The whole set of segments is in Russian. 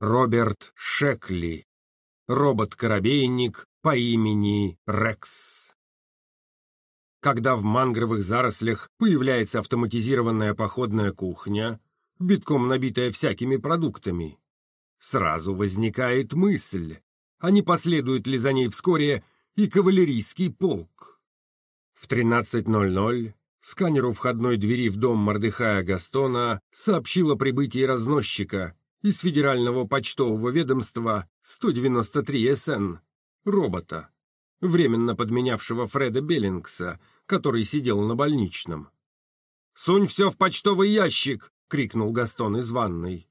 Роберт Шекли, робот-коробейник по имени Рекс. Когда в мангровых зарослях появляется автоматизированная походная кухня, битком набитая всякими продуктами, сразу возникает мысль, а не последует ли за ней вскоре и кавалерийский полк. В 13.00 сканеру входной двери в дом Мордыхая Гастона сообщил о прибытии разносчика из Федерального почтового ведомства 193 СН, робота, временно подменявшего Фреда Беллингса, который сидел на больничном. «Сунь все в почтовый ящик!» — крикнул Гастон из ванной.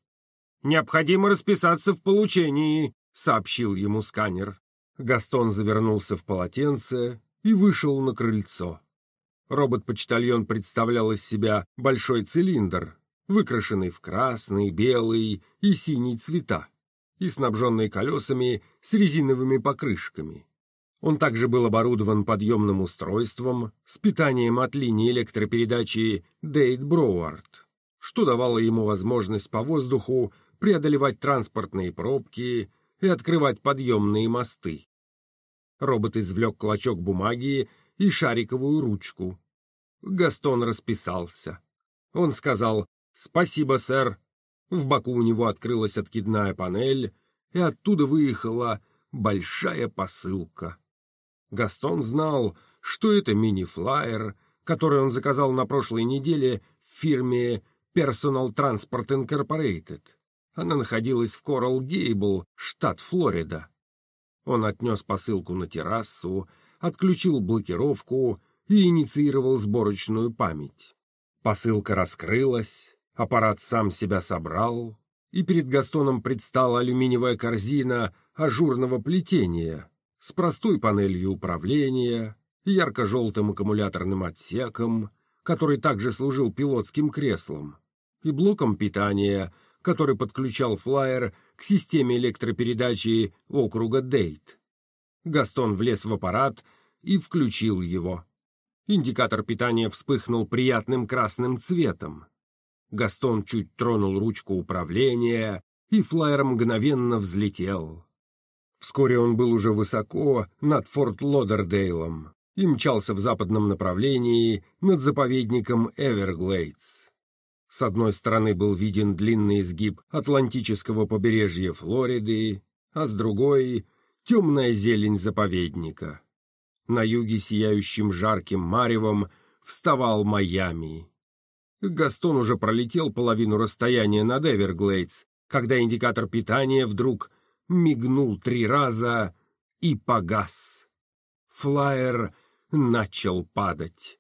«Необходимо расписаться в получении», — сообщил ему сканер. Гастон завернулся в полотенце и вышел на крыльцо. Робот-почтальон представлял из себя большой цилиндр, выкрашенный в красный, белый и синий цвета, и снабженный колесами с резиновыми покрышками. Он также был оборудован подъемным устройством с питанием от линии электропередачи Дейт Броуард, что давало ему возможность по воздуху преодолевать транспортные пробки и открывать подъемные мосты. Робот извлек клочок бумаги и шариковую ручку. Гастон расписался. Он сказал «Спасибо, сэр». В боку у него открылась откидная панель, и оттуда выехала большая посылка. Гастон знал, что это мини-флайер, который он заказал на прошлой неделе в фирме Personal Transport Incorporated. Она находилась в Коралл-Гейбл, штат Флорида. Он отнес посылку на террасу, отключил блокировку и инициировал сборочную память. Посылка раскрылась, аппарат сам себя собрал, и перед Гастоном предстала алюминиевая корзина ажурного плетения с простой панелью управления, ярко-желтым аккумуляторным отсеком, который также служил пилотским креслом, и блоком питания, который подключал флайер к системе электропередачи округа Дейт. Гастон влез в аппарат и включил его. Индикатор питания вспыхнул приятным красным цветом. Гастон чуть тронул ручку управления, и флайер мгновенно взлетел. Вскоре он был уже высоко над Форт Лодердейлом и мчался в западном направлении над заповедником Эверглейдс. С одной стороны был виден длинный изгиб Атлантического побережья Флориды, а с другой — темная зелень заповедника. На юге сияющим жарким маревом вставал Майами. Гастон уже пролетел половину расстояния над Эверглейдс, когда индикатор питания вдруг мигнул три раза и погас. Флайер начал падать.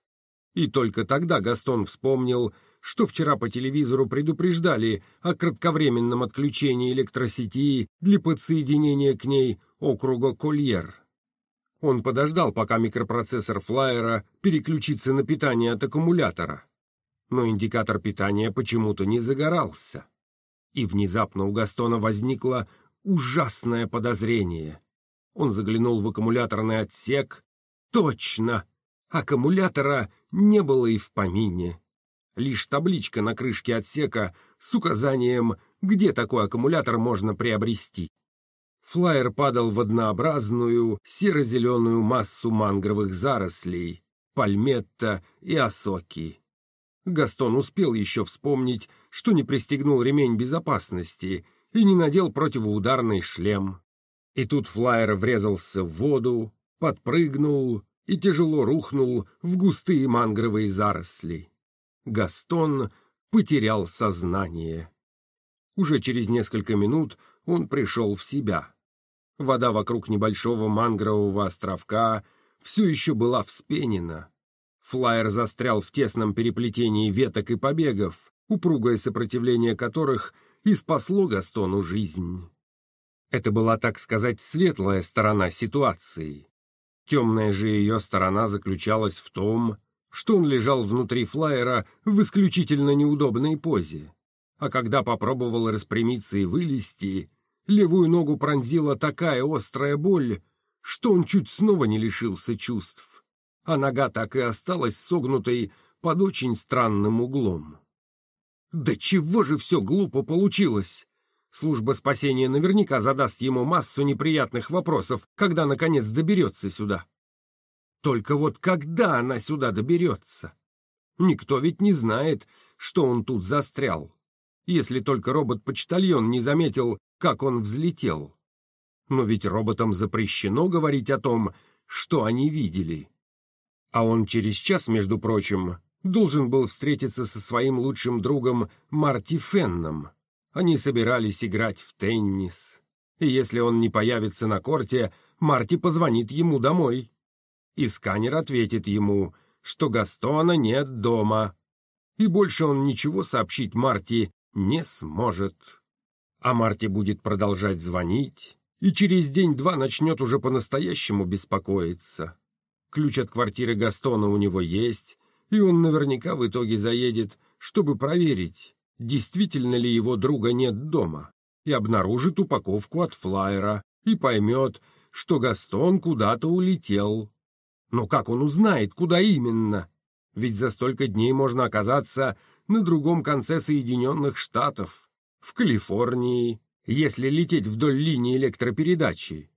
И только тогда Гастон вспомнил, что вчера по телевизору предупреждали о кратковременном отключении электросети для подсоединения к ней округа Кольер. Он подождал, пока микропроцессор флайера переключится на питание от аккумулятора. Но индикатор питания почему-то не загорался. И внезапно у Гастона возникло ужасное подозрение. Он заглянул в аккумуляторный отсек. Точно! Аккумулятора не было и в помине. Лишь табличка на крышке отсека с указанием, где такой аккумулятор можно приобрести. Флайер падал в однообразную серо-зеленую массу мангровых зарослей, пальметта и осоки. Гастон успел еще вспомнить, что не пристегнул ремень безопасности и не надел противоударный шлем. И тут флайер врезался в воду, подпрыгнул и тяжело рухнул в густые мангровые заросли. Гастон потерял сознание. Уже через несколько минут он пришел в себя. Вода вокруг небольшого мангрового островка все еще была вспенена. Флайер застрял в тесном переплетении веток и побегов, упругое сопротивление которых и спасло Gastoну жизнь. Это была, так сказать, светлая сторона ситуации. Темная же ее сторона заключалась в том, что он лежал внутри флайера в исключительно неудобной позе, а когда попробовал распрямиться и вылезти, Левую ногу пронзила такая острая боль, что он чуть снова не лишился чувств, а нога так и осталась согнутой под очень странным углом. Да чего же все глупо получилось? Служба спасения наверняка задаст ему массу неприятных вопросов, когда, наконец, доберется сюда. Только вот когда она сюда доберется? Никто ведь не знает, что он тут застрял, если только робот-почтальон не заметил, как он взлетел. Но ведь роботам запрещено говорить о том, что они видели. А он через час, между прочим, должен был встретиться со своим лучшим другом Марти Фенном. Они собирались играть в теннис. И если он не появится на корте, Марти позвонит ему домой. И сканер ответит ему, что Гастона нет дома. И больше он ничего сообщить Марти не сможет. А Марти будет продолжать звонить, и через день-два начнет уже по-настоящему беспокоиться. Ключ от квартиры Гастона у него есть, и он наверняка в итоге заедет, чтобы проверить, действительно ли его друга нет дома, и обнаружит упаковку от флайера, и поймет, что Гастон куда-то улетел. Но как он узнает, куда именно? Ведь за столько дней можно оказаться на другом конце Соединенных Штатов, в Калифорнии, если лететь вдоль линии электропередачи.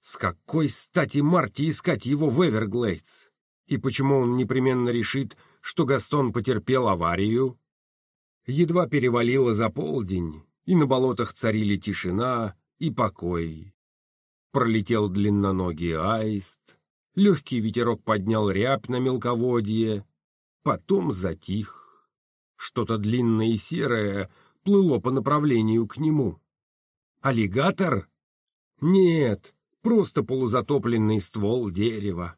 С какой стати Марти искать его в Эверглейдс? И почему он непременно решит, что Гастон потерпел аварию? Едва перевалило за полдень, и на болотах царили тишина и покой. Пролетел длинноногий аист, легкий ветерок поднял рябь на мелководье, потом затих. Что-то длинное и серое плыло по направлению к нему. Аллигатор? Нет, просто полузатопленный ствол дерева.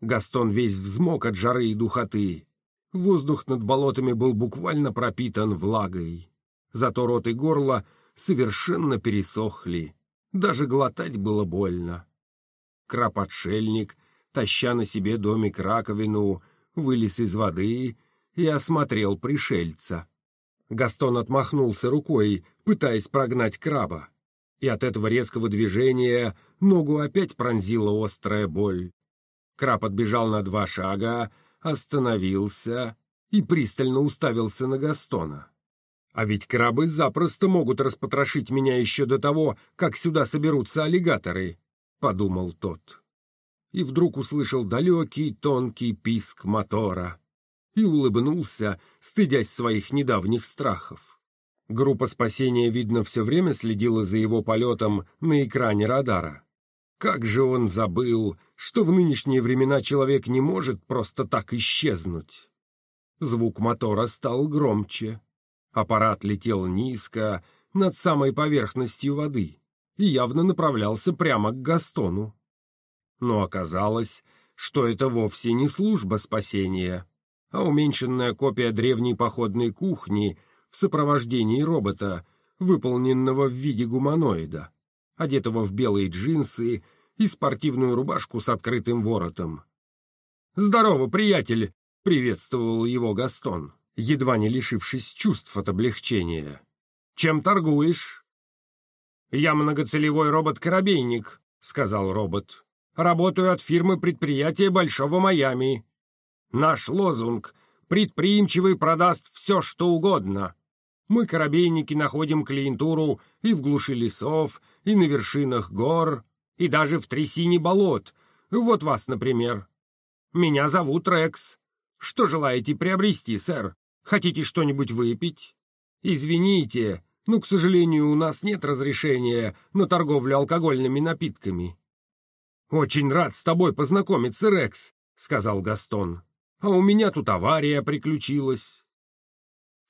Гастон весь взмок от жары и духоты. Воздух над болотами был буквально пропитан влагой. Зато рот и горло совершенно пересохли. Даже глотать было больно. Краб-отшельник, таща на себе домик-раковину, вылез из воды и осмотрел пришельца. Гастон отмахнулся рукой, пытаясь прогнать краба. И от этого резкого движения ногу опять пронзила острая боль. Краб отбежал на два шага, остановился и пристально уставился на Гастона. А ведь крабы запросто могут распотрошить меня еще до того, как сюда соберутся аллигаторы, — подумал тот. И вдруг услышал далекий тонкий писк мотора и улыбнулся, стыдясь своих недавних страхов. Группа спасения, видно, все время следила за его полетом на экране радара. Как же он забыл, что в нынешние времена человек не может просто так исчезнуть. Звук мотора стал громче. Аппарат летел низко, над самой поверхностью воды, и явно направлялся прямо к Gastoну. Но оказалось, что это вовсе не служба спасения, а уменьшенная копия древней походной кухни в сопровождении робота, выполненного в виде гуманоида одетого в белые джинсы и спортивную рубашку с открытым воротом. «Здорово, приятель!» — приветствовал его Гастон, едва не лишившись чувств от облегчения. «Чем торгуешь?» «Я многоцелевой робот-коробейник», — сказал робот. «Работаю от фирмы предприятия Большого Майами. Наш лозунг — предприимчивый продаст все, что угодно. Мы, коробейники, находим клиентуру и в глуши лесов, и на вершинах гор, и даже в трясине болот. Вот вас, например. Меня зовут Рекс. Что желаете приобрести, сэр? Хотите что-нибудь выпить? Извините, но, к сожалению, у нас нет разрешения на торговлю алкогольными напитками. Очень рад с тобой познакомиться, Рекс, сказал Гастон. А у меня тут авария приключилась.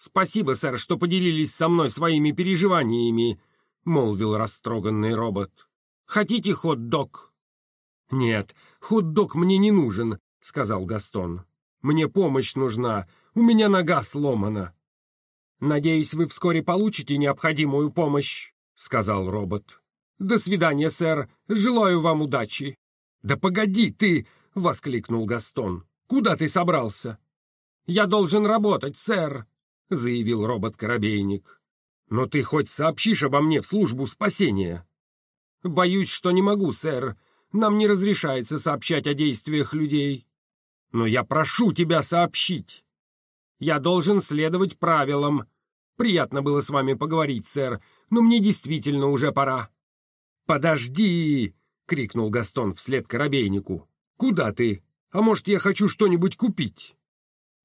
«Спасибо, сэр, что поделились со мной своими переживаниями», — молвил растроганный робот. «Хотите хот-дог?» «Нет, хот-дог мне не нужен», — сказал Гастон. «Мне помощь нужна, у меня нога сломана». «Надеюсь, вы вскоре получите необходимую помощь», — сказал робот. «До свидания, сэр. Желаю вам удачи». «Да погоди ты!» — воскликнул Гастон. «Куда ты собрался?» «Я должен работать, сэр», — заявил робот-коробейник. «Но ты хоть сообщишь обо мне в службу спасения?» «Боюсь, что не могу, сэр. Нам не разрешается сообщать о действиях людей». «Но я прошу тебя сообщить!» «Я должен следовать правилам. Приятно было с вами поговорить, сэр, но мне действительно уже пора». «Подожди!» — крикнул Гастон вслед коробейнику. «Куда ты? А может, я хочу что-нибудь купить?»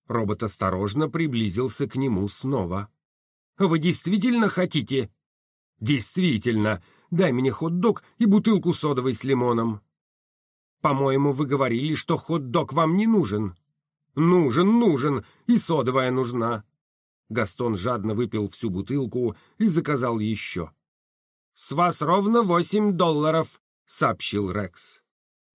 Робот осторожно приблизился к нему снова. «Вы действительно хотите?» «Действительно. Дай мне хот-дог и бутылку содовой с лимоном». «По-моему, вы говорили, что хот-дог вам не нужен». «Нужен, нужен, и содовая нужна». Гастон жадно выпил всю бутылку и заказал еще. «С вас ровно восемь долларов», — сообщил Рекс.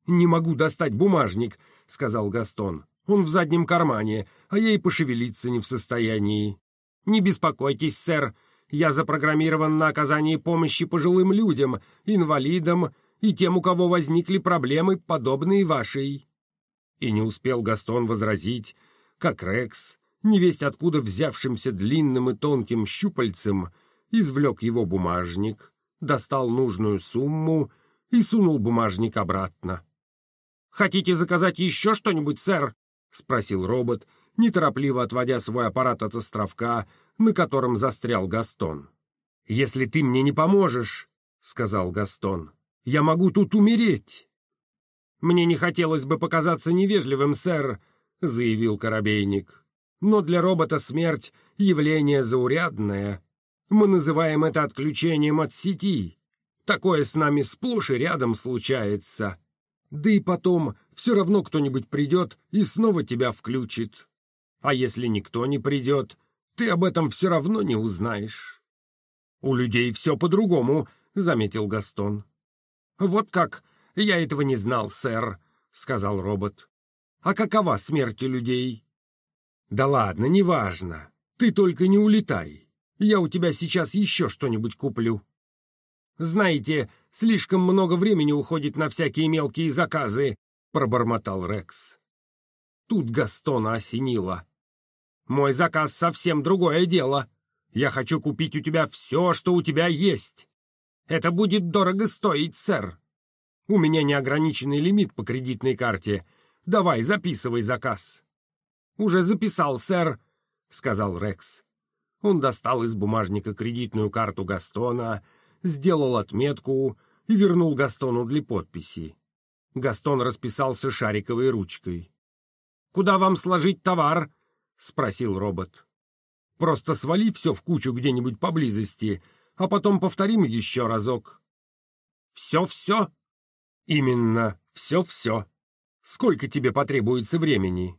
«Не могу достать бумажник», — сказал Гастон. «Он в заднем кармане, а я и пошевелиться не в состоянии». «Не беспокойтесь, сэр. Я запрограммирован на оказание помощи пожилым людям, инвалидам и тем, у кого возникли проблемы, подобные вашей». И не успел Гастон возразить, как Рекс, невесть откуда взявшимся длинным и тонким щупальцем, извлек его бумажник, достал нужную сумму и сунул бумажник обратно. «Хотите заказать еще что-нибудь, сэр?» — спросил робот, неторопливо отводя свой аппарат от островка, на котором застрял Гастон. «Если ты мне не поможешь», — сказал Гастон, — «я могу тут умереть». «Мне не хотелось бы показаться невежливым, сэр», — заявил Коробейник. «Но для робота смерть — явление заурядное. Мы называем это отключением от сети. Такое с нами сплошь и рядом случается. Да и потом все равно кто-нибудь придет и снова тебя включит. А если никто не придет, ты об этом все равно не узнаешь». «У людей все по-другому», — заметил Гастон. «Вот как», «Я этого не знал, сэр», — сказал робот. «А какова смерть людей?» «Да ладно, неважно. Ты только не улетай. Я у тебя сейчас еще что-нибудь куплю». «Знаете, слишком много времени уходит на всякие мелкие заказы», — пробормотал Рекс. Тут Гастона осенило. «Мой заказ совсем другое дело. Я хочу купить у тебя все, что у тебя есть. Это будет дорого стоить, сэр». У меня неограниченный лимит по кредитной карте. Давай, записывай заказ». «Уже записал, сэр», — сказал Рекс. Он достал из бумажника кредитную карту Гастона, сделал отметку и вернул Gastoну для подписи. Гастон расписался шариковой ручкой. «Куда вам сложить товар?» — спросил робот. «Просто свали все в кучу где-нибудь поблизости, а потом повторим еще разок». «Все-все?» «Именно, все-все. Сколько тебе потребуется времени?»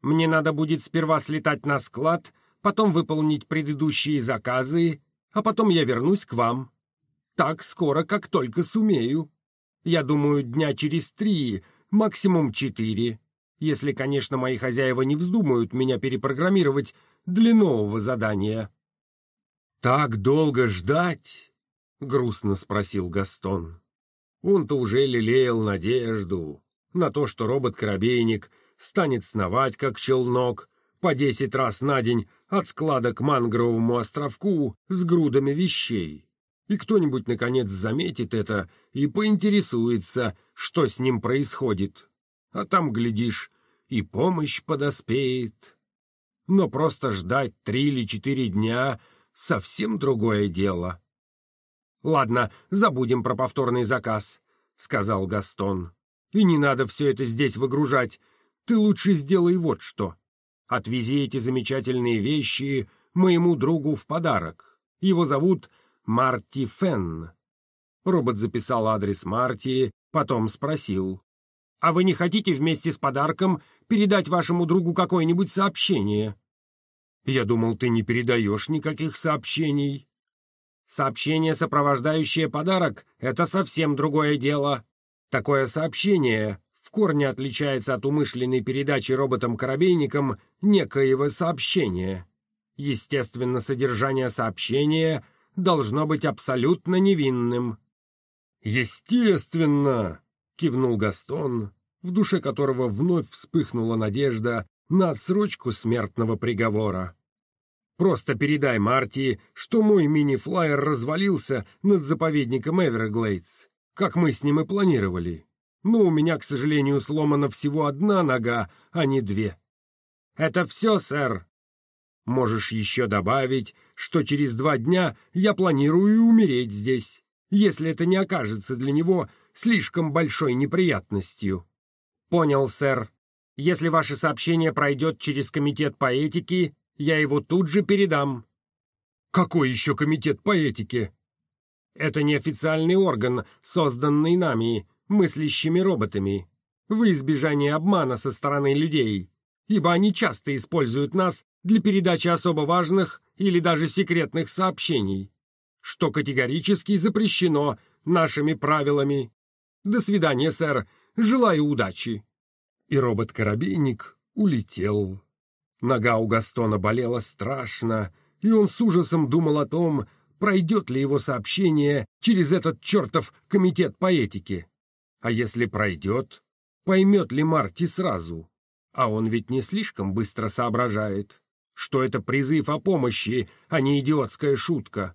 «Мне надо будет сперва слетать на склад, потом выполнить предыдущие заказы, а потом я вернусь к вам. Так скоро, как только сумею. Я думаю, дня через три, максимум четыре, если, конечно, мои хозяева не вздумают меня перепрограммировать для нового задания». «Так долго ждать?» — грустно спросил Гастон. Он-то уже лелеял надежду на то, что робот-коробейник станет сновать, как челнок, по десять раз на день от склада к мангровому островку с грудами вещей. И кто-нибудь, наконец, заметит это и поинтересуется, что с ним происходит. А там, глядишь, и помощь подоспеет. Но просто ждать три или четыре дня — совсем другое дело. «Ладно, забудем про повторный заказ», — сказал Гастон. «И не надо все это здесь выгружать. Ты лучше сделай вот что. Отвези эти замечательные вещи моему другу в подарок. Его зовут Марти Фенн». Робот записал адрес Марти, потом спросил. «А вы не хотите вместе с подарком передать вашему другу какое-нибудь сообщение?» «Я думал, ты не передаешь никаких сообщений». Сообщение, сопровождающее подарок, это совсем другое дело. Такое сообщение в корне отличается от умышленной передачи роботом-коробейником некоего сообщения. Естественно, содержание сообщения должно быть абсолютно невинным. «Естественно!» — кивнул Гастон, в душе которого вновь вспыхнула надежда на отсрочку смертного приговора. Просто передай Марти, что мой мини-флайер развалился над заповедником Эверглейдс, как мы с ним и планировали. Но у меня, к сожалению, сломана всего одна нога, а не две. Это все, сэр. Можешь еще добавить, что через два дня я планирую умереть здесь, если это не окажется для него слишком большой неприятностью. Понял, сэр. Если ваше сообщение пройдет через комитет по этике, я его тут же передам. Какой еще комитет по этике? Это неофициальный орган, созданный нами, мыслящими роботами, в избежание обмана со стороны людей, ибо они часто используют нас для передачи особо важных или даже секретных сообщений, что категорически запрещено нашими правилами. До свидания, сэр. Желаю удачи. И робот-коробейник улетел. Нога у Гастона болела страшно, и он с ужасом думал о том, пройдет ли его сообщение через этот чертов комитет по этике. А если пройдет, поймет ли Марти сразу? А он ведь не слишком быстро соображает, что это призыв о помощи, а не идиотская шутка.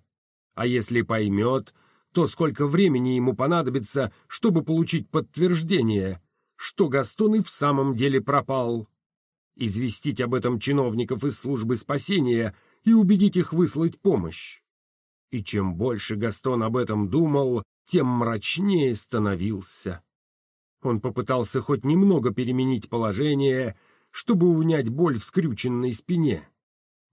А если поймет, то сколько времени ему понадобится, чтобы получить подтверждение, что Гастон и в самом деле пропал. Известить об этом чиновников из службы спасения и убедить их выслать помощь. И чем больше Гастон об этом думал, тем мрачнее становился. Он попытался хоть немного переменить положение, чтобы унять боль в скрюченной спине.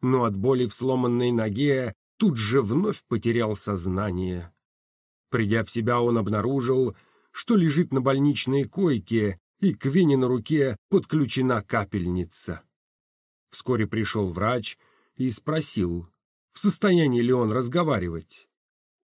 Но от боли в сломанной ноге тут же вновь потерял сознание. Придя в себя, он обнаружил, что лежит на больничной койке, и к вене на руке подключена капельница. Вскоре пришел врач и спросил, в состоянии ли он разговаривать.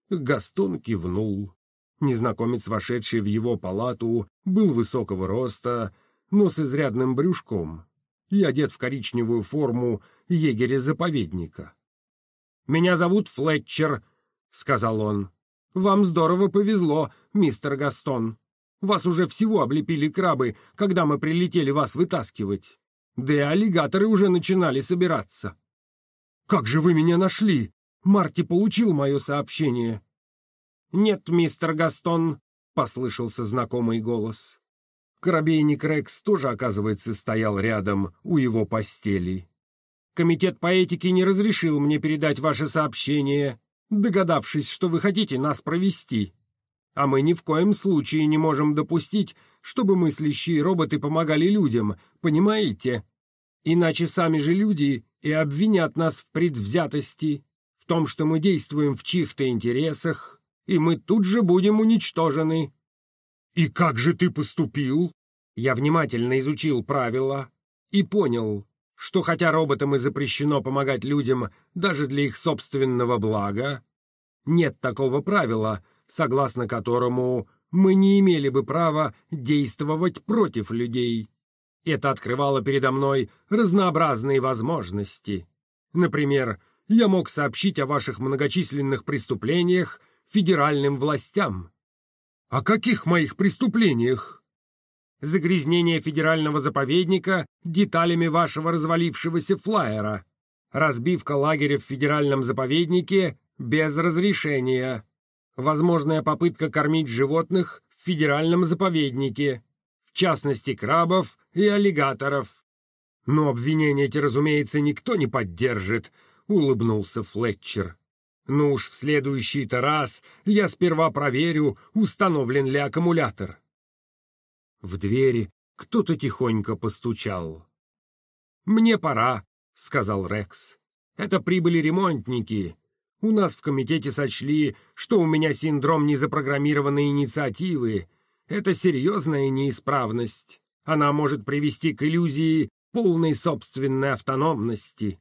Гастон кивнул. Незнакомец, вошедший в его палату, был высокого роста, но с изрядным брюшком и одет в коричневую форму егеря-заповедника. «Меня зовут Флетчер», — сказал он. «Вам здорово повезло, мистер Гастон. Вас уже всего облепили крабы, когда мы прилетели вас вытаскивать. Да и аллигаторы уже начинали собираться». «Как же вы меня нашли? Марти получил мое сообщение». «Нет, мистер Гастон», — послышался знакомый голос. Коробейник Рекс тоже, оказывается, стоял рядом, у его постели. «Комитет по этике не разрешил мне передать ваше сообщение, догадавшись, что вы хотите нас провести. А мы ни в коем случае не можем допустить, чтобы мыслящие роботы помогали людям, понимаете? Иначе сами же люди и обвинят нас в предвзятости, в том, что мы действуем в чьих-то интересах, и мы тут же будем уничтожены. «И как же ты поступил?» Я внимательно изучил правила и понял, что хотя роботам и запрещено помогать людям даже для их собственного блага, нет такого правила, согласно которому мы не имели бы права действовать против людей. Это открывало передо мной разнообразные возможности. Например, я мог сообщить о ваших многочисленных преступлениях федеральным властям. О каких моих преступлениях? Загрязнение федерального заповедника деталями вашего развалившегося флайера. Разбивка лагеря в федеральном заповеднике без разрешения. Возможная попытка кормить животных в федеральном заповеднике в частности крабов и аллигаторов. Но обвинения эти, разумеется, никто не поддержит, улыбнулся Флетчер. Ну уж в следующий-то раз я сперва проверю, установлен ли аккумулятор. В двери кто-то тихонько постучал. «Мне пора», — сказал Рекс. «Это прибыли ремонтники. У нас в комитете сочли, что у меня синдром незапрограммированной инициативы, это серьезная неисправность. Она может привести к иллюзии полной собственной автономности.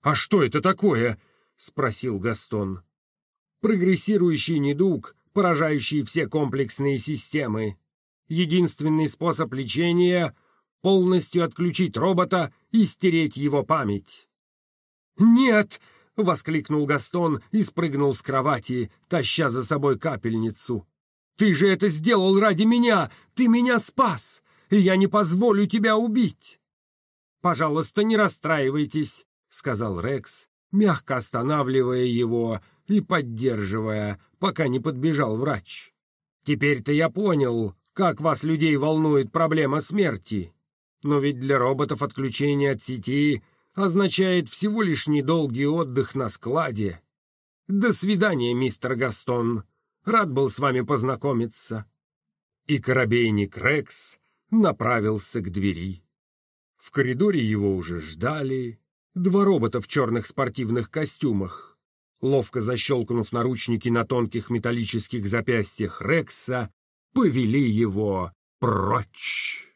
«А что это такое?» — спросил Гастон. «Прогрессирующий недуг, поражающий все комплексные системы. Единственный способ лечения — полностью отключить робота и стереть его память». «Нет!» — воскликнул Гастон и спрыгнул с кровати, таща за собой капельницу. Ты же это сделал ради меня! Ты меня спас! И я не позволю тебя убить!» «Пожалуйста, не расстраивайтесь», — сказал Рекс, мягко останавливая его и поддерживая, пока не подбежал врач. «Теперь-то я понял, как вас, людей, волнует проблема смерти. Но ведь для роботов отключение от сети означает всего лишь недолгий отдых на складе. До свидания, мистер Гастон. Рад был с вами познакомиться. И корабейник Рекс направился к двери. В коридоре его уже ждали два робота в черных спортивных костюмах. Ловко защелкнув наручники на тонких металлических запястьях Рекса, повели его прочь.